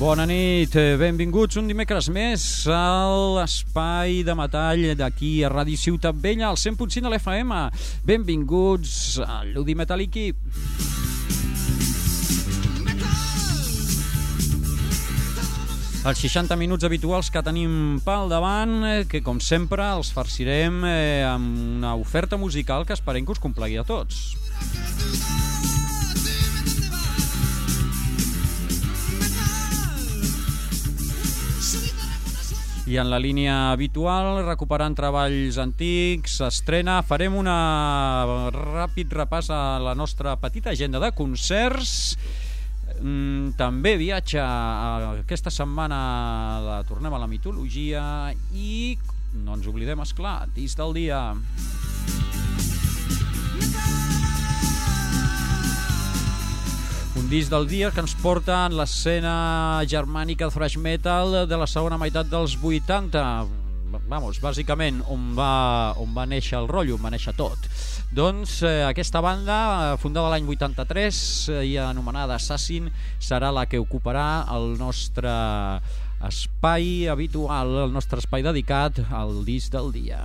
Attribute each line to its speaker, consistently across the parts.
Speaker 1: Bona nit, eh, benvinguts un dimecres més a l'espai de metall d'aquí a Ràdio Ciutat Vella, al 100.5 de l'FM. Benvinguts a l'Udi Metalliqui. Els 60 minuts habituals que tenim pel davant, eh, que com sempre els farcirem eh, amb una oferta musical que esperem que us complegui a tots. I en la línia habitual, recuperant treballs antics, estrena, farem una ràpid repàs a la nostra petita agenda de concerts. Mm, també viatge aquesta setmana la tornem a la mitologia i no ens oblidem, és clar, disc del dia. Un disc del dia que ens porta en l'escena germànica thrash metal de la segona meitat dels 80. Vamos, bàsicament, on va, on va néixer el rotllo, on va néixer tot. Doncs eh, aquesta banda, eh, fundada l'any 83 eh, i anomenada Assassin, serà la que ocuparà el nostre espai habitual, el nostre espai dedicat al disc del dia.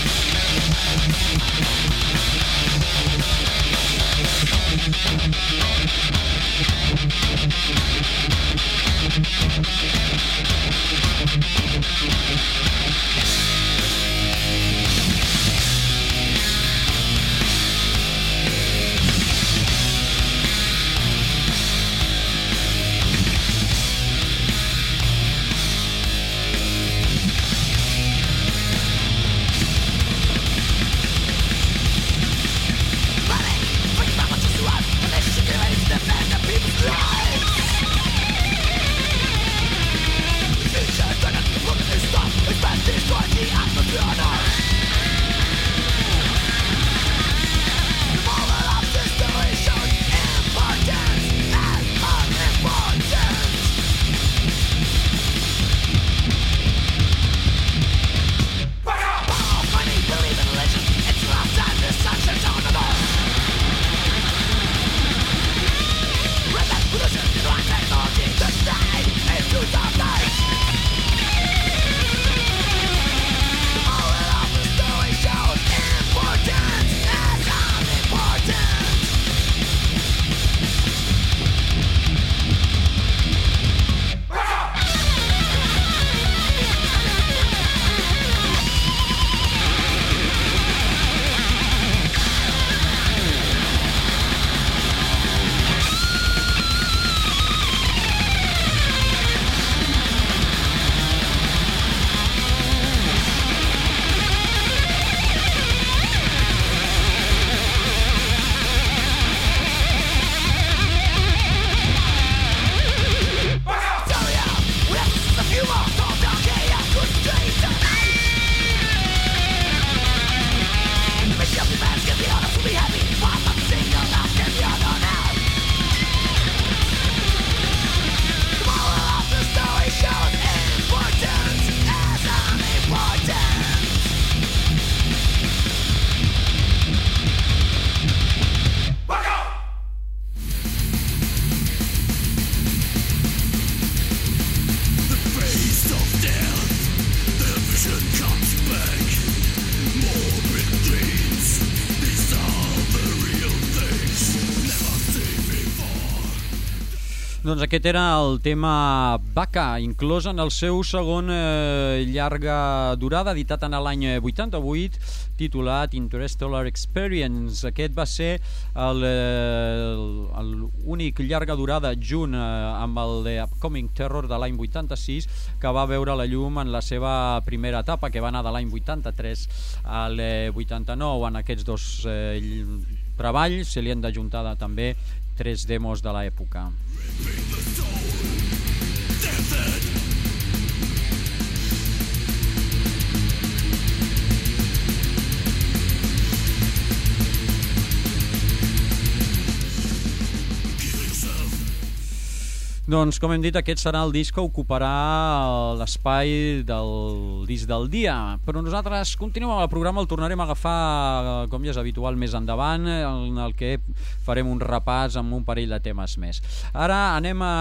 Speaker 1: Doncs aquest era el tema Baka, inclòs en el seu segon eh, llarga durada, editat en l'any 88, titulat Interstellar Experience. Aquest va ser l'únic llarga durada junt eh, amb el de Upcoming Terror de l'any 86 que va veure la llum en la seva primera etapa, que va anar de l'any 83 al 89. En aquests dos eh, treballs se li han d'ajuntar també tres demos de l'època. Beat the soul. They're dead. Doncs, com hem dit, aquest serà el disc que ocuparà l'espai del disc del dia. Però nosaltres continuem el programa, el tornarem a agafar, com ja és habitual, més endavant, en el que farem un repàs amb un parell de temes més. Ara anem a,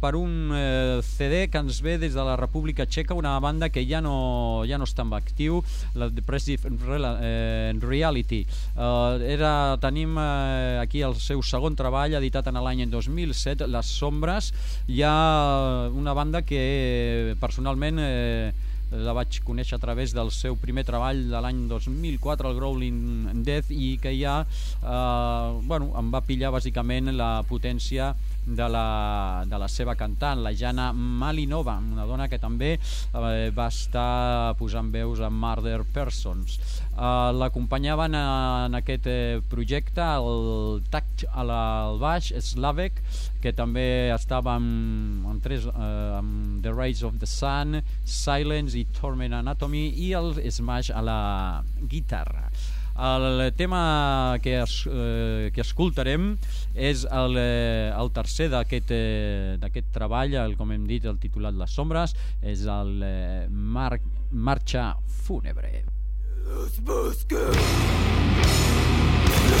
Speaker 1: per un eh, CD que ens ve des de la República Txeca, una banda que ja no, ja no està en actiu, la Depressive eh, Reality. Eh, era, tenim eh, aquí el seu segon treball, editat en l'any 2007, Les Sombres, hi ha una banda que personalment eh, la vaig conèixer a través del seu primer treball de l'any 2004, el Growling Death, i que ja eh, bueno, em va pillar bàsicament la potència de la, de la seva cantant, la Jana Malinova, una dona que també eh, va estar posant veus a Murder Persons. Eh, L'acompanyaven en aquest eh, projecte el Tact al baix, Slavek, que també estava amb, amb, tres, eh, amb The Rays of the Sun, Silence i Torment Anatomy i el Smash a la guitarra. El tema que, es, eh, que escoltarem és el, eh, el tercer d'aquest eh, treball, el, com hem dit, el titulat Les Sombres, és el eh, Mar Marxa Fúnebre. Los bosques los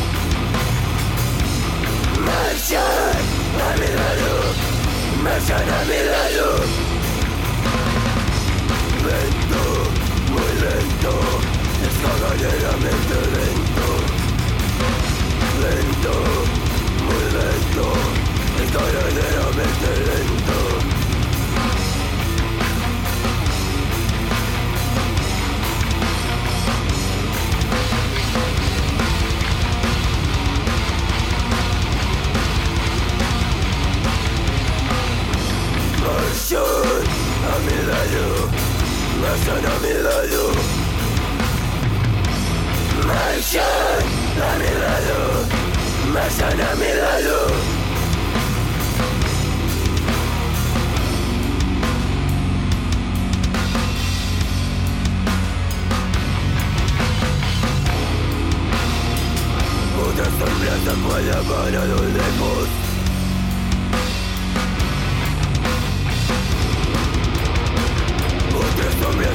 Speaker 1: Marchan a mi lado Marchan a mi lado Lento muy lento, es verdaderamente lento, lento, muy lento, es verdaderamente lento. 瞬あみだよ噂の未来よマイションあみだよ噂の未来よ las sombras afuera para los lejos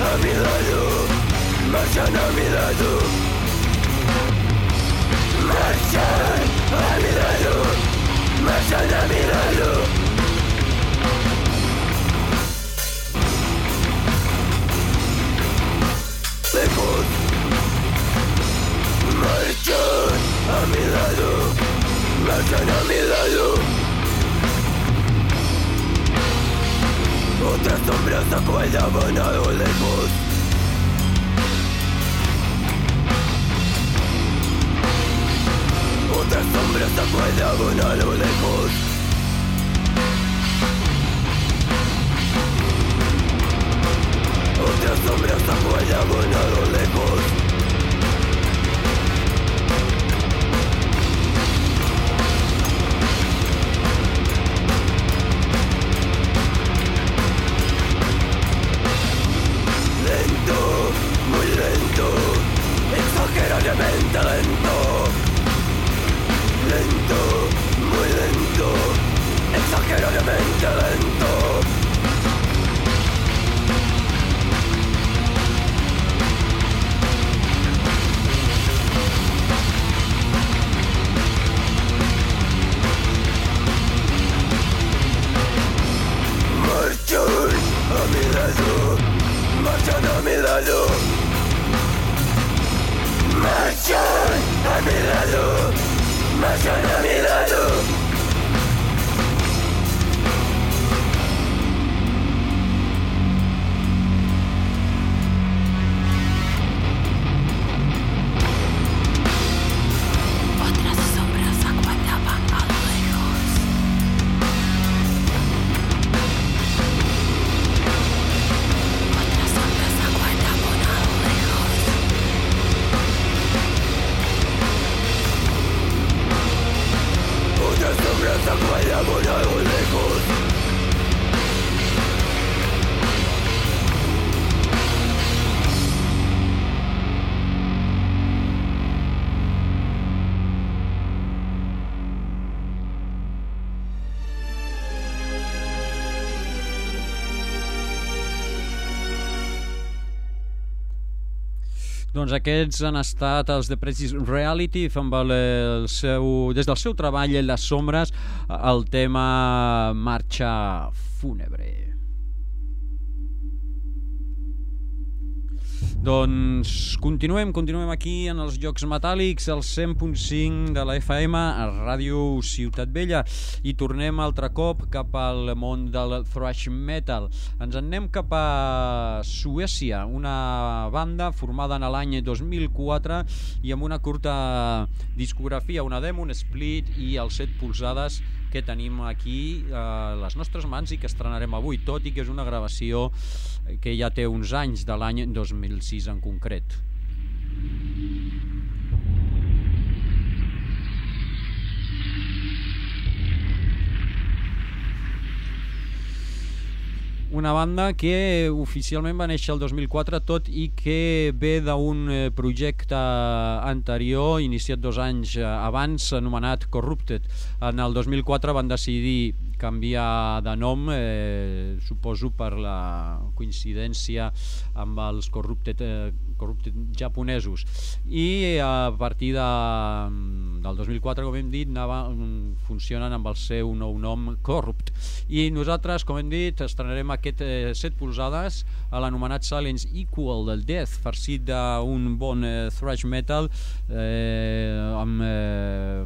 Speaker 1: a mi lado, marchan a mi lado. Marchan a mi lado, marchan a mi lado. Lejos, marchan a mi lado, marchan a mi lado. Otra sombra sacó el abonado de voz
Speaker 2: Otra sombra sacó el abonado de voz Otra sombra sacó el abonado de voz a lo lejos exageradamente lento. Lento, muy lento Exageradamente lento
Speaker 1: Doncs aquests han estat els de Precis Reality amb el, seu, des del seu treball en les sombres el tema Marxa Fúnebre. Doncs continuem, continuem aquí en els Jocs Metàl·lics, al 100.5 de la FM, a Ràdio Ciutat Vella, i tornem altre cop cap al món del thrash metal. Ens en anem cap a Suècia, una banda formada en l'any 2004 i amb una curta discografia, una demo, un split i els set polsades que tenim aquí a les nostres mans i que estrenarem avui, tot i que és una gravació que ja té uns anys de l'any 2006 en concret. Una banda que oficialment va néixer el 2004 tot i que ve d'un eh, projecte anterior iniciat dos anys eh, abans anomenat Corrupted en el 2004 van decidir canviar de nom, eh, suposo per la coincidència amb els corrupted, eh, corrupted japonesos. I a partir de, del 2004, com hem dit, anava, funcionen amb el seu nou nom Corrupt. I nosaltres, com hem dit, estrenarem aquest eh, set polsades a l'anomenat Silence Equal del Death, farcit d'un bon eh, thrash metal eh, amb eh,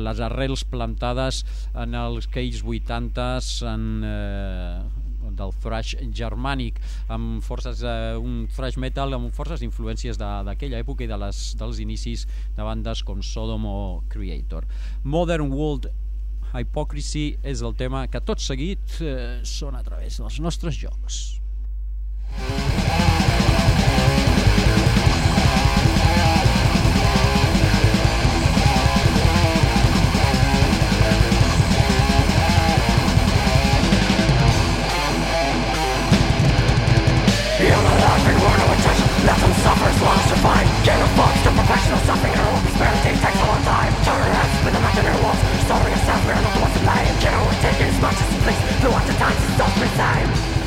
Speaker 1: les arrels plantades en els Cage 80s en, eh, del thrash germànic amb forces, eh, un thrash metal amb forces influències d'aquella època i de les, dels inicis de bandes com Sodom o Creator. Modern World Hypocrisy és el tema que tot seguit eh, són a través dels nostres jocs. suffers fine Get a fuck, the professional suffering and all prosperity takes a long time. Turn your with imaginary walls Story yourself, we are not the ones to blame Get always take as much as you please. No one to time, it's not the same.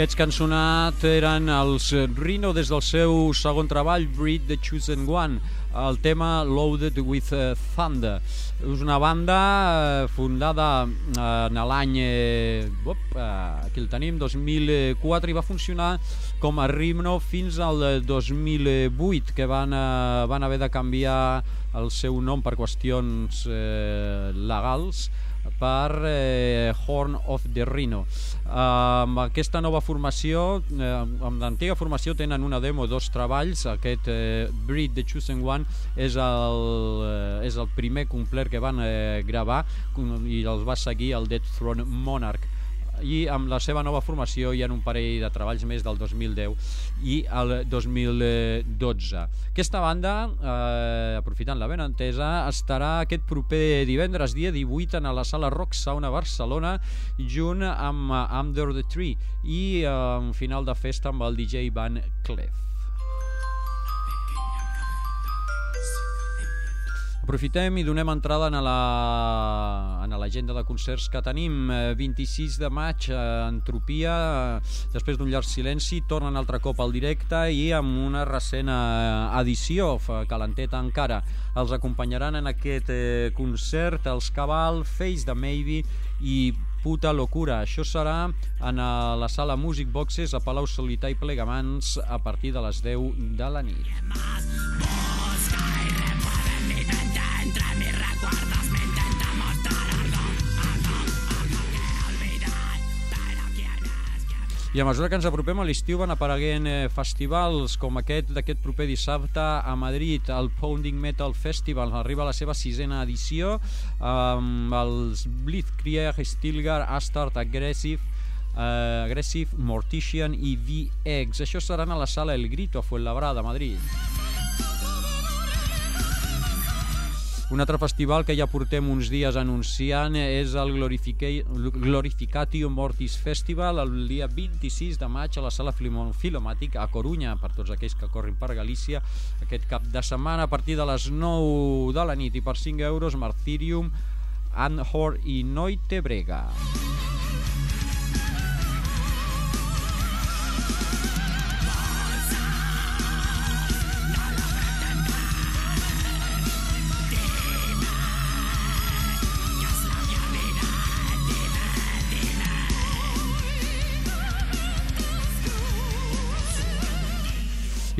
Speaker 1: Aquests que han sonat eren els Rhino des del seu segon treball, Breed the Chosen One, el tema Loaded with eh, Thunder. És una banda eh, fundada eh, en l'any, aquí el tenim, 2004 i va funcionar com a Rhino fins al 2008 que van, van haver de canviar el seu nom per qüestions eh, legals per eh, Horn of the Rhino. Uh, amb aquesta nova formació, eh, amb l'antiga formació tenen una demo, dos treballs, aquest eh, Breed the Chosen One és el, eh, és el primer complet que van eh, gravar i els va seguir el Dead Throne Monarch i amb la seva nova formació hi ha un parell de treballs més del 2010 i el 2012. Aquesta banda, eh, aprofitant la ben entesa, estarà aquest proper divendres, dia 18, a la sala Rock Sauna Barcelona, junt amb Under the Tree i eh, un final de festa amb el DJ Van Clef. Aprofitem i donem entrada en l'agenda la, de concerts que tenim. 26 de maig, a Entropia, després d'un llarg silenci, tornen altre cop al directe i amb una recent edició, calenteta encara. Els acompanyaran en aquest eh, concert els Cabal, Face de Maybe i Puta Locura. Això serà en la sala Music Boxes a Palau Solità i Plegamans a partir de les 10 de la nit. I a mesura que ens apropem a l'estiu van apareguent eh, festivals com aquest d'aquest proper dissabte a Madrid, el Pounding Metal Festival. Arriba a la seva sisena edició amb els Blitzkrieg, Stilgar, Astart, Aggressive, uh, Aggressive, Mortician i VX. Això seran a la sala El Grito a Fuenlabrada, Madrid. Un altre festival que ja portem uns dies anunciant és el Glorificatio Mortis Festival el dia 26 de maig a la sala Filomàtic a Corunya per tots aquells que corrin per Galícia aquest cap de setmana a partir de les 9 de la nit i per 5 euros Marthirium, Anhor i Noite Brega.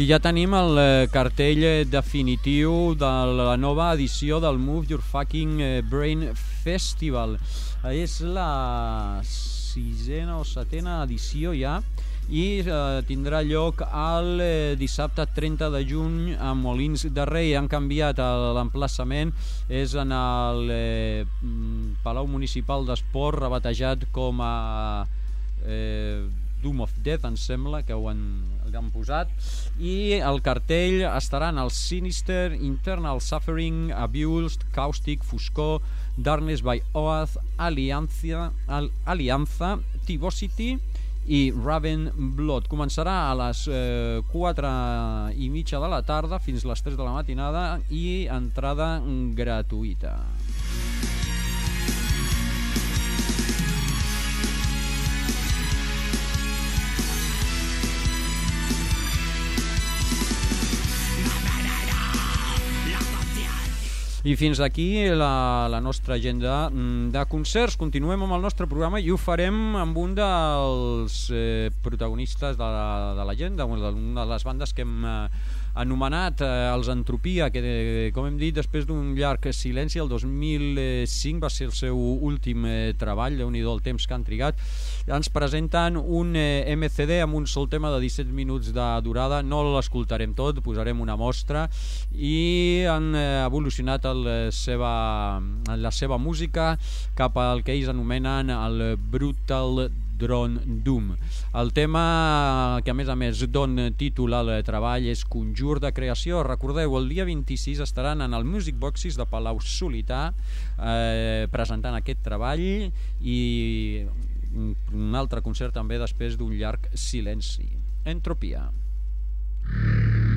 Speaker 1: I ja tenim el eh, cartell eh, definitiu de la nova edició del Move Your Fucking eh, Brain Festival. És la sisena o setena edició ja i tindrà lloc el dissabte 30 de juny a Molins de Rei. Han canviat l'emplaçament, és en el eh, Palau Municipal d'Esport, rebatejat com a eh, Doom of Death, em sembla, que ho han, han posat, i el cartell estaran el Sinister, Internal Suffering, Abused, Caustic, Fuscó, Darkness by Oath, Alianza, Al Alianza Tivosity i Raven Blood. Començarà a les eh, 4 i mitja de la tarda fins les 3 de la matinada i entrada gratuïta. I fins aquí la, la nostra agenda mm, de concerts. Continuem amb el nostre programa i ho farem amb un dels eh, protagonistes de l'agenda, una de les bandes que hem eh, anomenat eh, els Entropia, que eh, com hem dit, després d'un llarg silenci, el 2005 va ser el seu últim eh, treball, déu nhi el temps que han trigat, ens presenten un eh, MCD amb un sol tema de 17 minuts de durada, no l'escoltarem tot, posarem una mostra i han eh, evolucionat el seva, la seva música cap al que ells anomenen el Brutal Drone Doom. El tema que a més a més don títol al treball és Conjur de Creació. Recordeu, el dia 26 estaran en el Music Boxes de Palau Solità eh, presentant aquest treball i un altre concert també després d'un llarg silenci. Entropia. Entropia.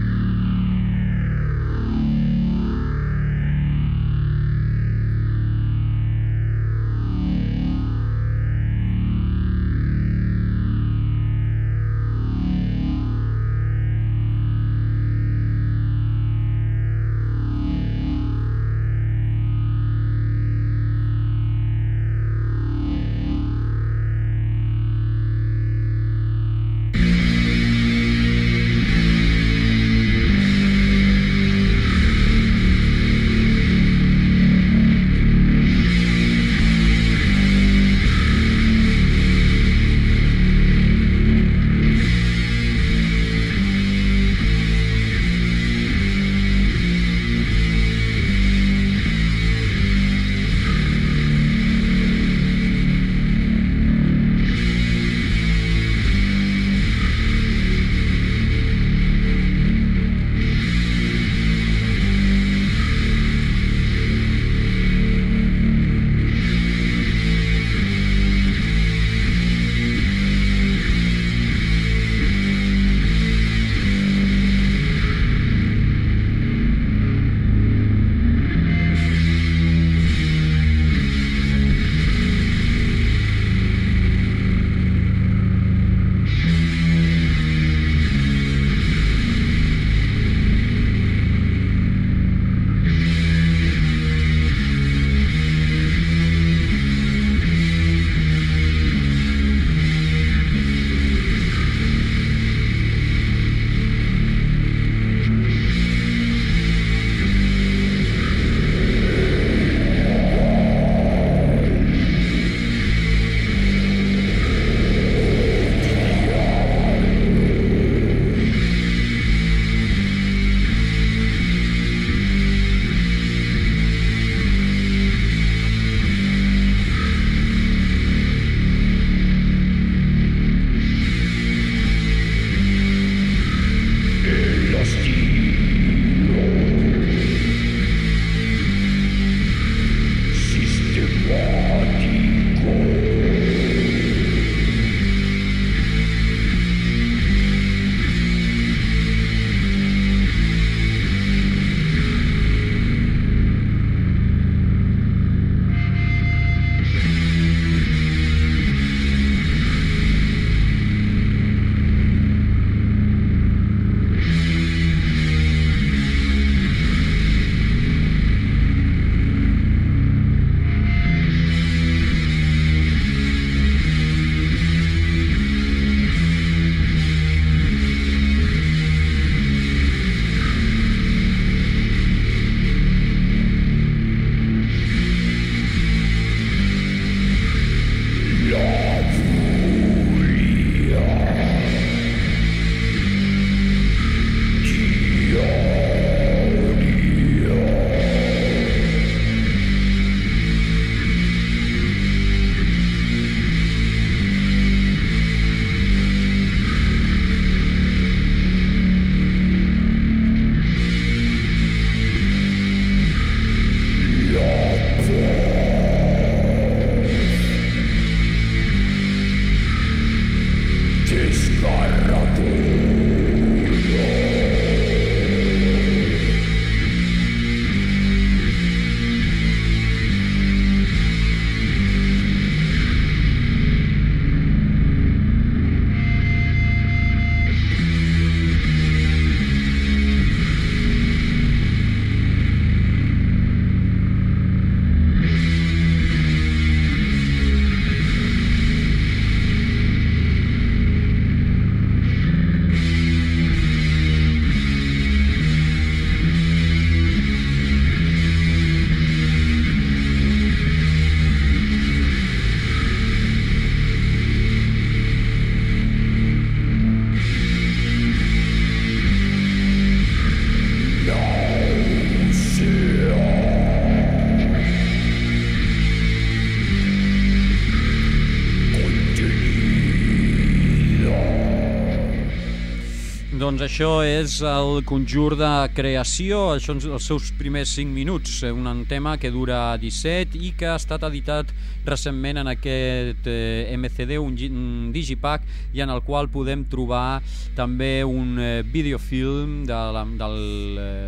Speaker 1: Doncs això és el conjur de creació, això són els seus primers 5 minuts, un tema que dura 17 i que ha estat editat recentment en aquest eh, MCD, un, un digipack, i en el qual podem trobar també un eh, videofilm de la, del, eh,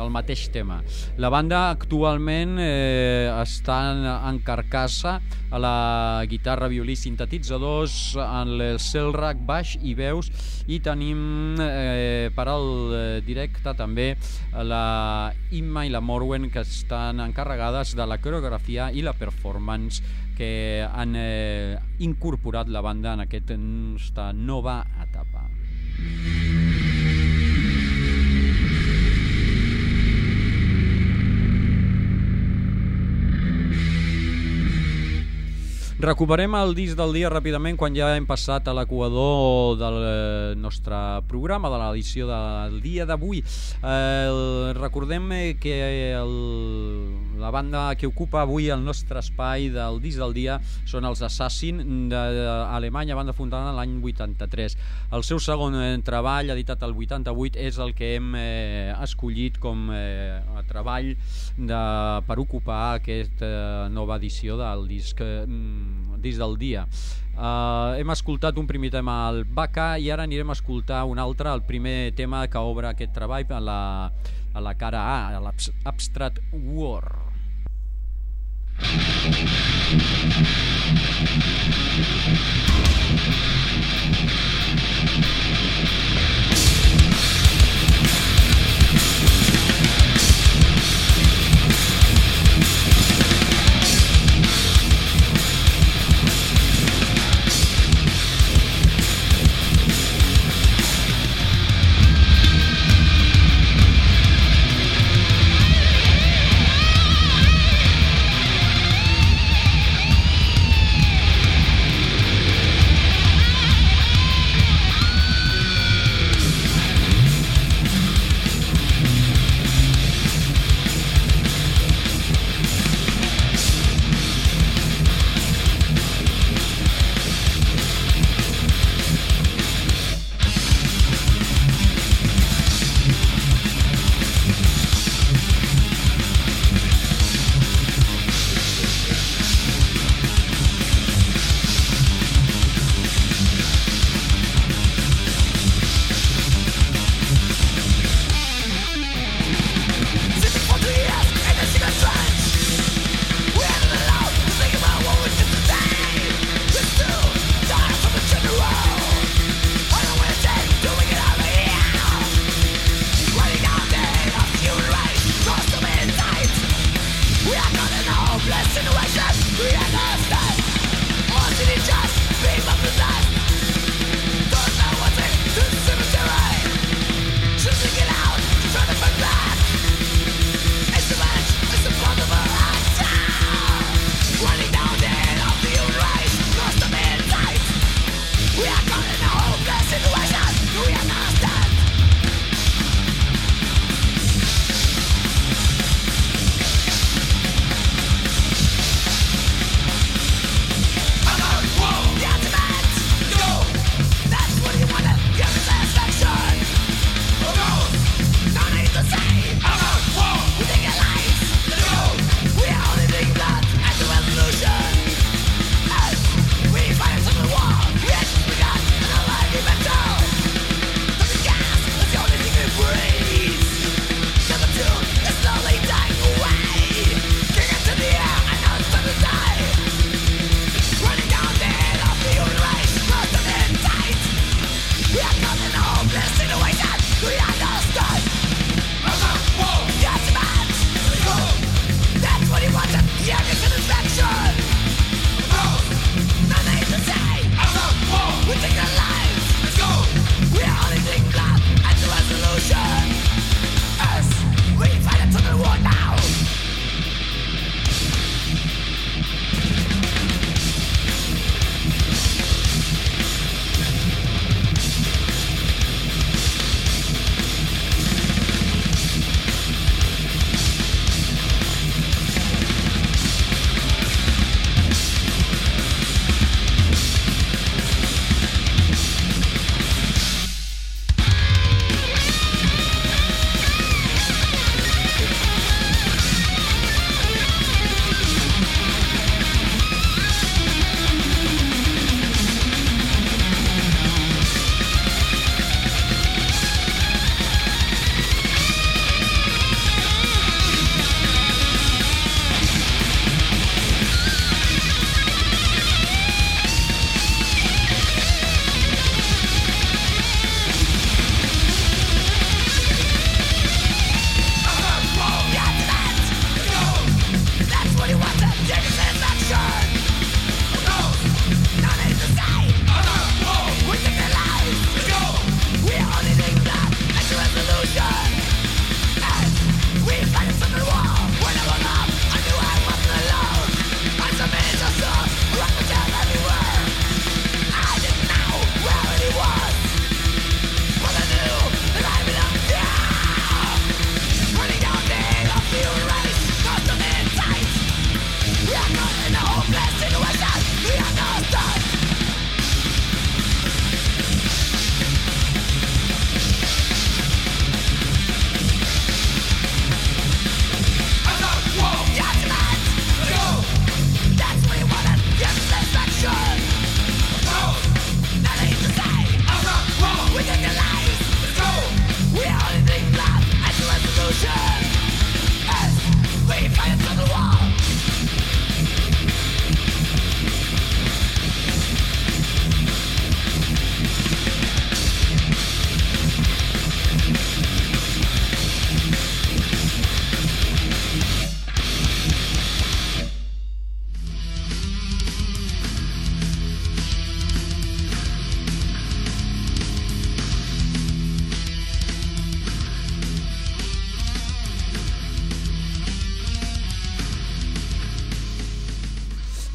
Speaker 1: del mateix tema. La banda actualment eh, està en, en carcassa a la guitarra, violí, sintetitzadors, en el cel rack baix i veus i tenim eh, per al eh, directe també la Imma i la Morwen que estan encarregades de la coreografia i la performance que han eh, incorporat la banda en aquesta nova etapa. Recuperem el disc del dia ràpidament quan ja hem passat a l'equador del eh, nostre programa, de l'edició del dia d'avui. Eh, recordem que el, la banda que ocupa avui el nostre espai del disc del dia són els Assassin d'Alemanya, banda fundada l'any 83. El seu segon eh, treball, editat el 88, és el que hem eh, escollit com eh, a treball de, per ocupar aquesta nova edició del disc eh, disc del dia. Uh, hem escoltat un primer tema al Baca i ara anirem a escoltar un altre, el primer tema que obre aquest treball a la, a la cara A, a l'Abstract War. Thank you.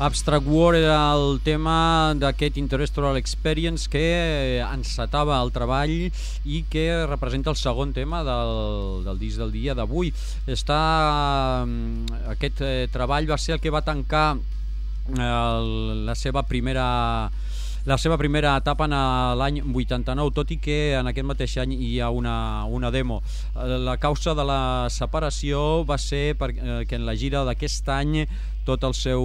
Speaker 1: Abstract War era el tema d'aquest Interstellar Experience que encetava el treball i que representa el segon tema del, del disc del dia d'avui. Està Aquest eh, treball va ser el que va tancar eh, la seva primera la seva primera etapa en l'any 89, tot i que en aquest mateix any hi ha una, una demo. La causa de la separació va ser perquè eh, en la gira d'aquest any tot el seu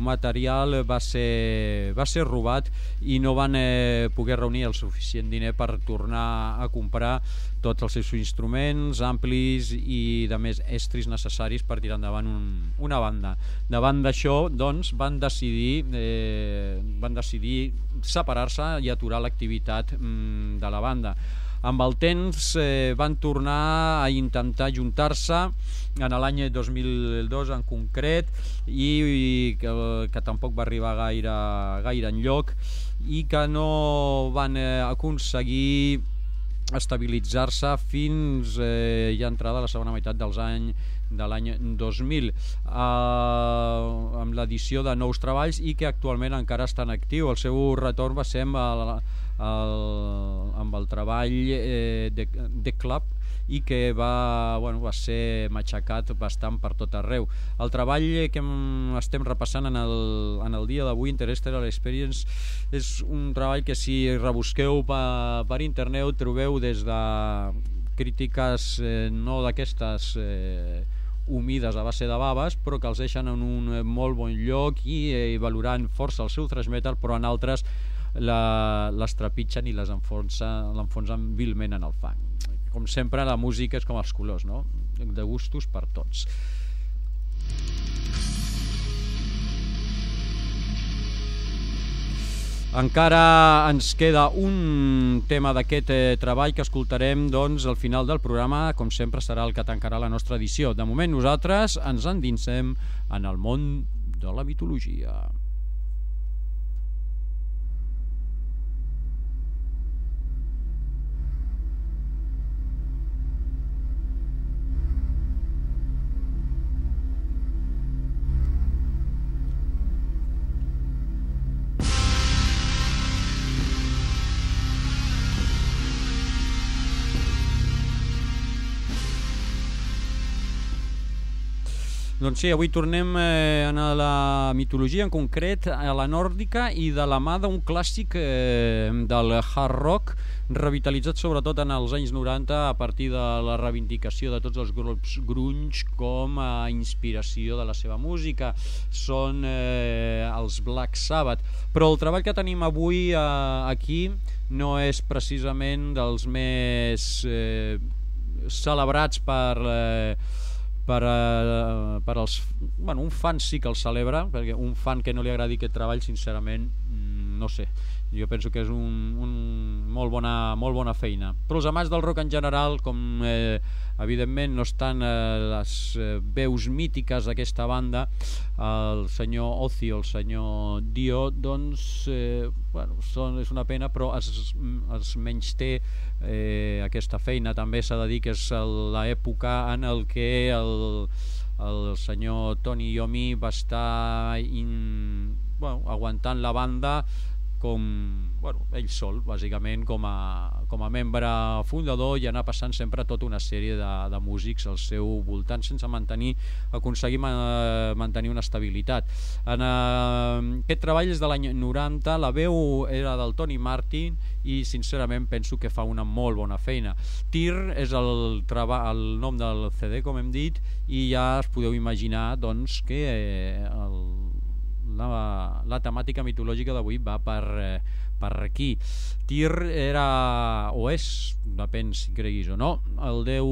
Speaker 1: material va ser, va ser robat i no van eh, poder reunir el suficient diner per tornar a comprar tots els seus instruments, amplis i de més estris necessaris per tirar endavant un, una banda. Davant d'això, doncs, van decidir, eh, van decidir separar-se i aturar l'activitat mm, de la banda. Amb el temps eh, van tornar a intentar juntar-se en l'any 2002 en concret i, i que, que tampoc va arribar gaire, gaire en lloc i que no van eh, aconseguir estabilitzar-se fins eh, ja entrada la segona meitat dels anys de l'any 2000 eh, amb l'edició de nous treballs i que actualment encara està en actiu. El seu retorn va ser amb el, el, amb el treball eh, de, de Club i que va, bueno, va ser matxacat bastant per tot arreu. El treball que estem repassant en el, en el dia d'avui, Interstellar Experience, és un treball que si rebusqueu per, per internet trobeu des de crítiques eh, no d'aquestes eh, humides a base de baves, però que els deixen en un molt bon lloc i eh, valorant força el seu thrash metal, però en altres la, les trepitgen i les l'enfonsen vilment en el fang. Com sempre, la música és com els colors, no? De gustos per tots. Encara ens queda un tema d'aquest eh, treball que escoltarem doncs, al final del programa, com sempre serà el que tancarà la nostra edició. De moment nosaltres ens endinsem en el món de la mitologia. Doncs sí, avui tornem eh, a la mitologia, en concret a la nòrdica i de la mà d'un clàssic eh, del hard rock revitalitzat sobretot en els anys 90 a partir de la reivindicació de tots els grups grunge com a inspiració de la seva música. Són eh, els Black Sabbath. Però el treball que tenim avui eh, aquí no és precisament dels més eh, celebrats per... Eh, per, uh, per als... Bueno, un fan sí que el celebra, perquè un fan que no li agradi aquest treball, sincerament, mm, no sé. Jo penso que és un, un molt, bona, molt bona feina. Però els amants del rock en general, com eh, evidentment no estan eh, les eh, veus mítiques d'aquesta banda, el senyor Ozzy o el senyor Dio, doncs, eh, bueno, són, és una pena, però es, es menys té eh, aquesta feina també s'ha de dir que és l'època en el que el, el senyor Tony Yomi va estar in, bueno, aguantant la banda com bueno, ell sol, bàsicament, com a, com a membre fundador i anar passant sempre tota una sèrie de, de músics al seu voltant sense mantenir, aconseguir ma, mantenir una estabilitat. En uh, aquest treball és de l'any 90, la veu era del Tony Martin i sincerament penso que fa una molt bona feina. Tir és el, el nom del CD, com hem dit, i ja es podeu imaginar doncs, que eh, el, la, la temàtica mitològica d'avui va per, eh, per aquí. Tyr era, o és, depèn si creguis o no, el déu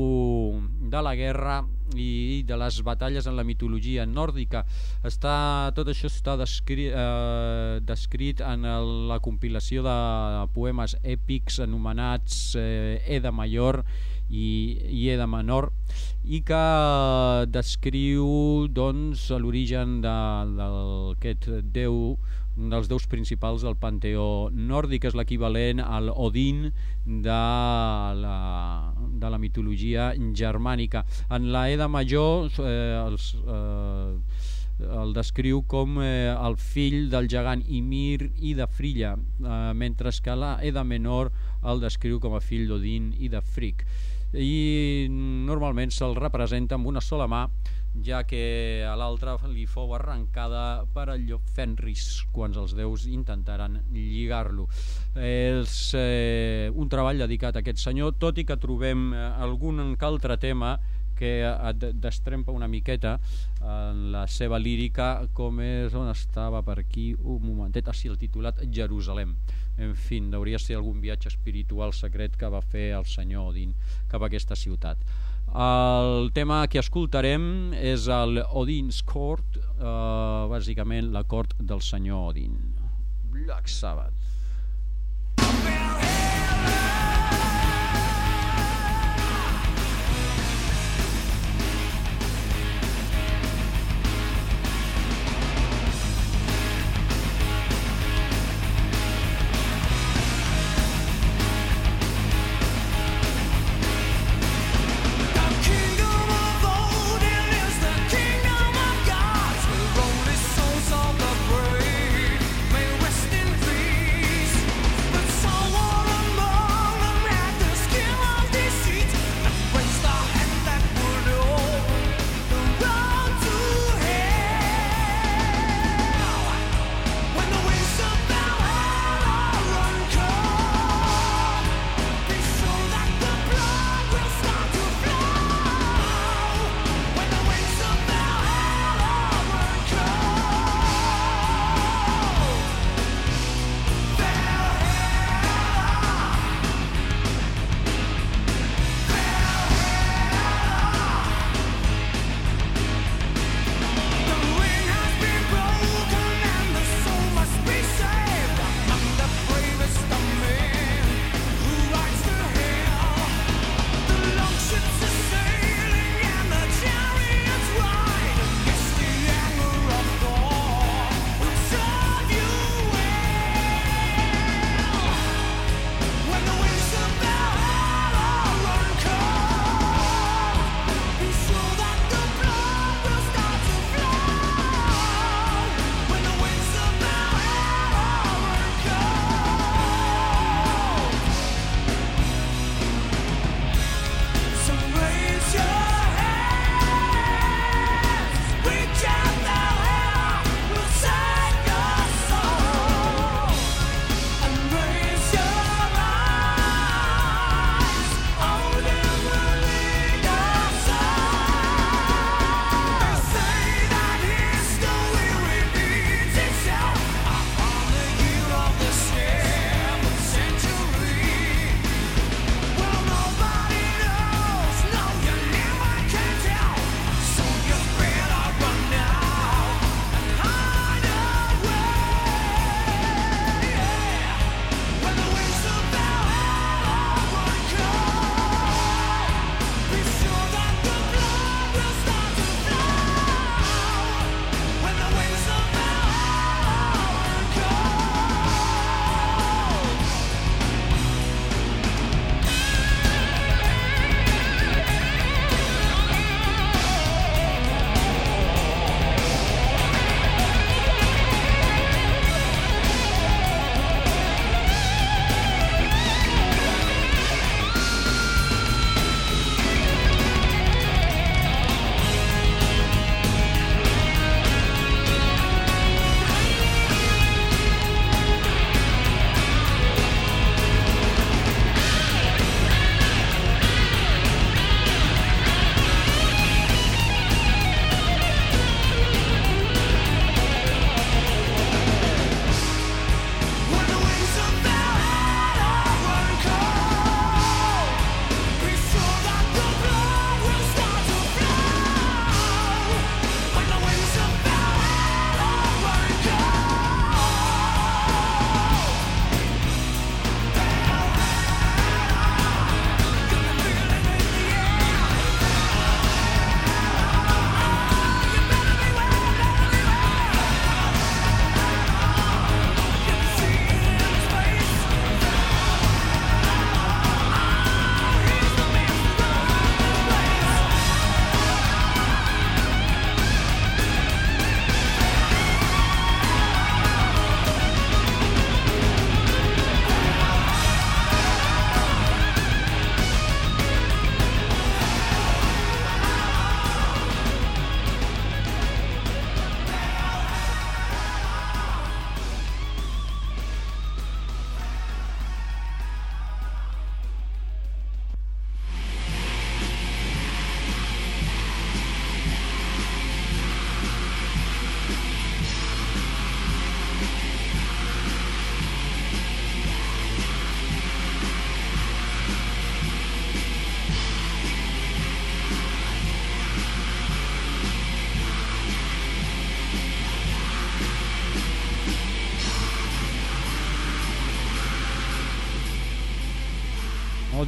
Speaker 1: de la guerra i de les batalles en la mitologia nòrdica. Està, tot això està descrit, eh, descrit en el, la compilació de poemes èpics anomenats eh, Eda Major i, i Eda Menor i que descriu doncs, l'origen d'aquest déu un dels déus principals del panteó nòrdic, és l'equivalent al Odin de la, de la mitologia germànica. En la Eda Major, eh, els, eh, el descriu com eh, el fill del gegant Ymir i de Frilla, eh, mentre que la Eda Menor el descriu com a fill d'Odin i de Frigg. I normalment se'l representa amb una sola mà, ja que a l'altra li fou arrencada per al llop Fenris quan els déus intentaran lligar-lo. És eh, un treball dedicat a aquest senyor, tot i que trobem eh, algun altre tema que destrempa una miqueta en la seva lírica com és on estava per aquí un momentet, sí, el titulat Jerusalem en fi, hauria ser algun viatge espiritual secret que va fer el senyor Odin cap a aquesta ciutat el tema que escoltarem és el Odin's Court eh, bàsicament la cort del senyor Odin. Black Sabbath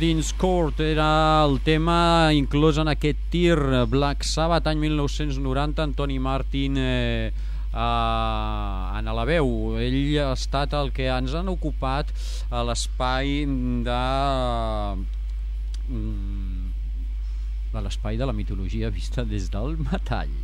Speaker 1: Odin's Court era el tema inclòs en aquest tir. Black Sabbath any 1990 Antoni Martin eh, eh, en la veu. Ell ha estat el que ens han ocupat a l'espai de mm, de l'espai de la mitologia vista des del metall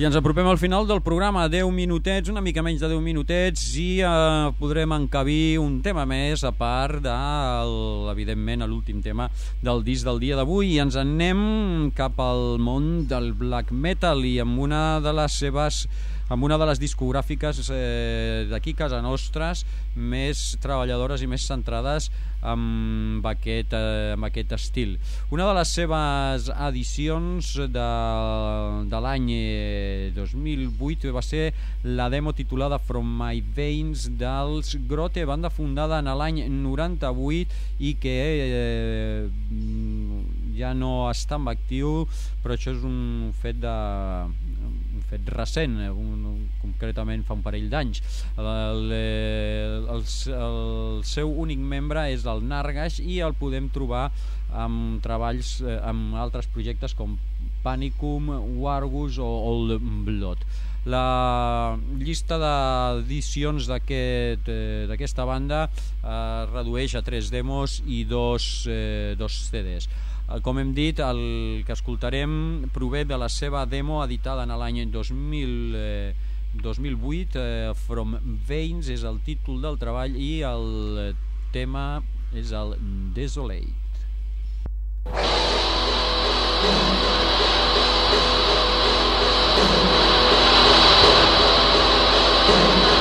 Speaker 1: I ens apropem al final del programa, 10 minutets, una mica menys de 10 minutets, i eh, podrem encabir un tema més, a part de, el, evidentment, l'últim tema del disc del dia d'avui, i ens anem cap al món del black metal, i amb una de les seves amb una de les discogràfiques eh, d'aquí casa nostres més treballadores i més centrades amb aquest, eh, amb aquest estil. Una de les seves edicions de, de l'any 2008 eh, va ser la demo titulada From My Veins dels Grote, banda fundada en l'any 98 i que eh, ja no està en actiu, però això és un fet de fet recent, eh, un, un, concretament fa un parell d'anys. El, el, el, el seu únic membre és el Nargash i el podem trobar amb treballs eh, amb altres projectes com Panicum, Wargus o Old Blood. La llista d'edicions eh, d'aquesta eh, banda eh, redueix a tres demos i dos, eh, dos CDs. Eh, com hem dit, el que escoltarem prové de la seva demo editada en l'any 2000, eh, 2008, eh, From Veins és el títol del treball i el tema és el Desolate. Thank you.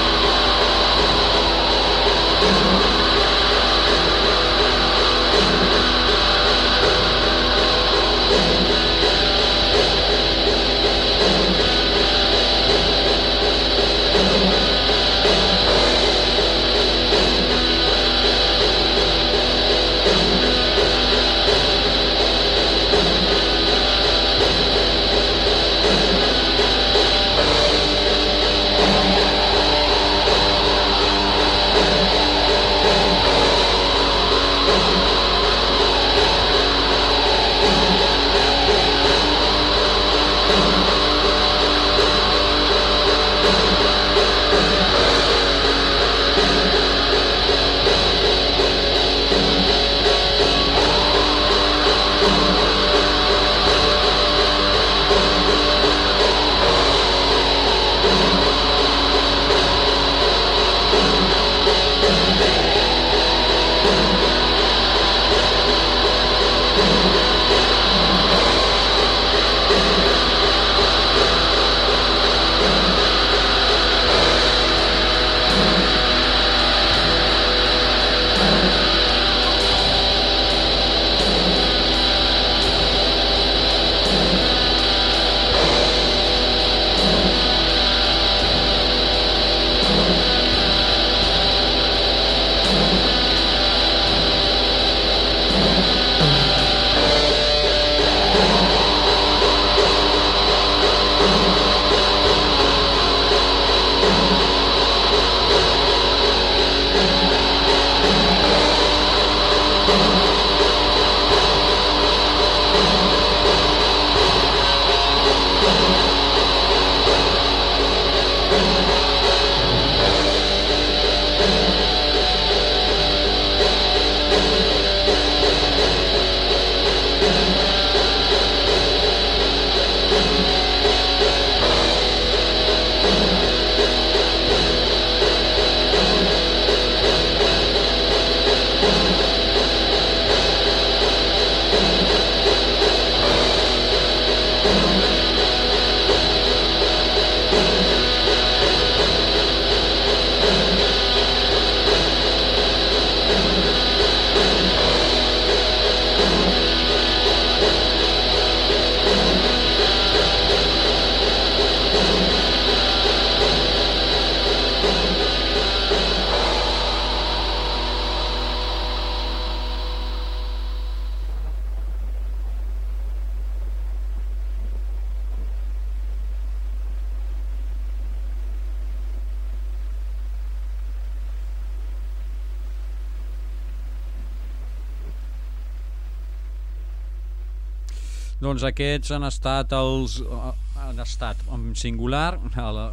Speaker 1: Doncs aquests han estat els eh, han estat en singular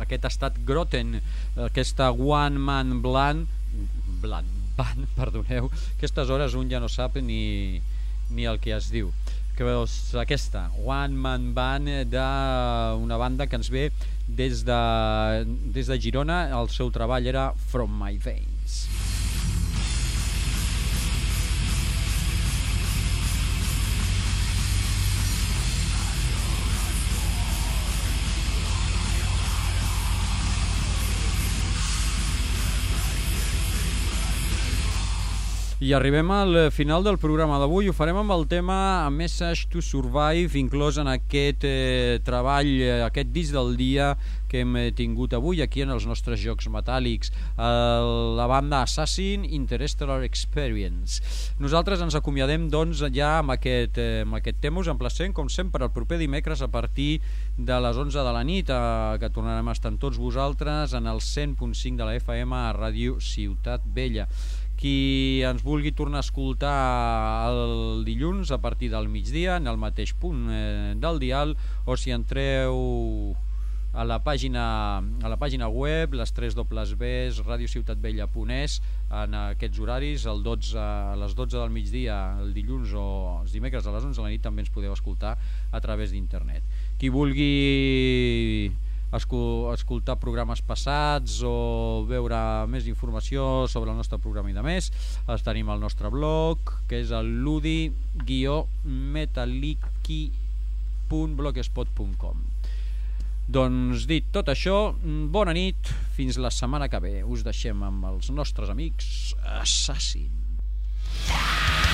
Speaker 1: aquest ha estat Groten aquesta One Man Bland Bland, Band, perdoneu que aquestes hores un ja no sap ni, ni el que es diu. Que veus aquesta One Man Band d'una banda que ens ve des de, des de Girona el seu treball era From My Veins I arribem al final del programa d'avui. Ho farem amb el tema Message to Survive, inclòs en aquest eh, treball, eh, aquest disc del dia que hem eh, tingut avui aquí en els nostres jocs metàl·lics. Eh, la banda Assassin Interstellar Experience. Nosaltres ens acomiadem doncs ja amb aquest, eh, amb aquest tema. Us emplacem, com sempre, el proper dimecres a partir de les 11 de la nit, eh, que tornarem a estar amb tots vosaltres en el 100.5 de la FM a Ràdio Ciutat Vella qui ens vulgui tornar a escoltar el dilluns a partir del migdia en el mateix punt eh, del dial o si entreu a la pàgina, a la pàgina web les 3 dobles Bs radiociutatvella.es en aquests horaris el 12, a les 12 del migdia el dilluns o els dimecres a les 11 de la nit també ens podeu escoltar a través d'internet. Qui vulgui escoltar programes passats o veure més informació sobre el nostre programa i de més els tenim al nostre blog que és el ludi-metaliki.blogspot.com doncs dit tot això, bona nit, fins la setmana que ve. Us deixem amb els nostres amics Assassin. Yeah!